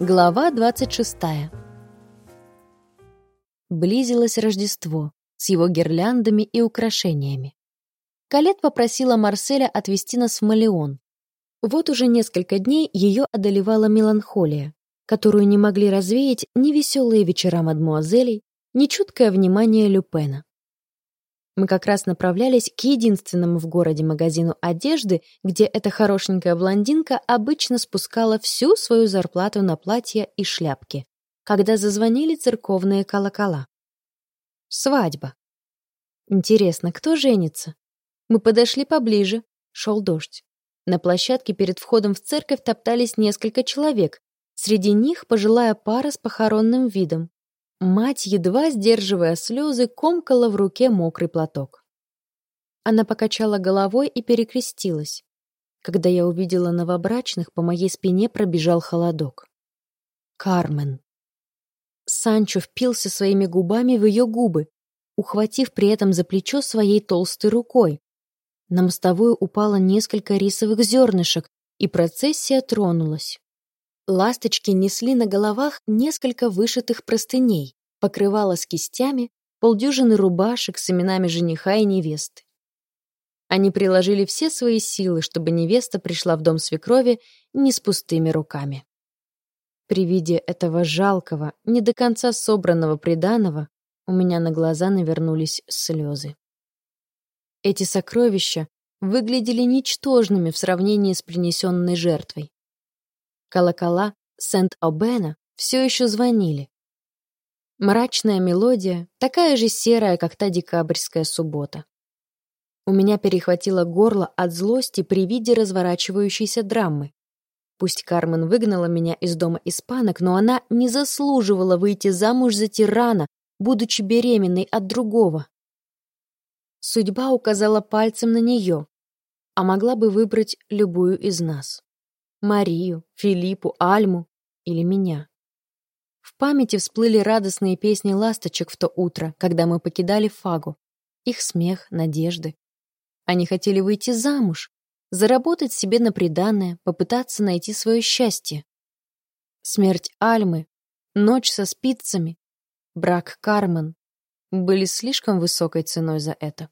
Глава 26. Близилось Рождество с его гирляндами и украшениями. Калет попросила Марселя отвезти нас в Малеон. Вот уже несколько дней ее одолевала меланхолия, которую не могли развеять ни веселые вечера мадмуазелей, ни чуткое внимание Люпена. Мы как раз направлялись к единственному в городе магазину одежды, где эта хорошенькая блондинка обычно спускала всю свою зарплату на платья и шляпки, когда зазвонили церковные колокола. Свадьба. Интересно, кто женится? Мы подошли поближе. Шел дождь. На площадке перед входом в церковь топтались несколько человек. Среди них пожилая пара с похоронным видом. Мать, едва сдерживая слезы, комкала в руке мокрый платок. Она покачала головой и перекрестилась. Когда я увидела новобрачных, по моей спине пробежал холодок. Кармен. Санчо впился своими губами в ее губы, ухватив при этом за плечо своей толстой рукой. На мостовую упало несколько рисовых зернышек, и процессия тронулась. Ласточки несли на головах несколько вышитых простыней, покрывало с кистями, полдюжины рубашек с именами жениха и невесты. Они приложили все свои силы, чтобы невеста пришла в дом свекрови не с пустыми руками. При виде этого жалкого, не до конца собранного приданого у меня на глаза навернулись слезы. Эти сокровища выглядели ничтожными в сравнении с принесенной жертвой. Колокола Сент-Обена все еще звонили. Мрачная мелодия, такая же серая, как та декабрьская суббота. У меня перехватило горло от злости при виде разворачивающейся драмы. Пусть Кармен выгнала меня из дома испанок, но она не заслуживала выйти замуж за тирана, будучи беременной от другого. Судьба указала пальцем на нее, а могла бы выбрать любую из нас. Марию, Филиппу, Альму или меня. В памяти всплыли радостные песни ласточек в то утро, когда мы покидали Фагу. Их смех, надежды. Они хотели выйти замуж, заработать себе на приданое, попытаться найти свое счастье. Смерть Альмы, ночь со спицами, брак Кармен были слишком высокой ценой за это.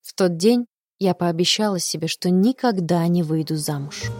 В тот день я пообещала себе, что никогда не выйду замуж.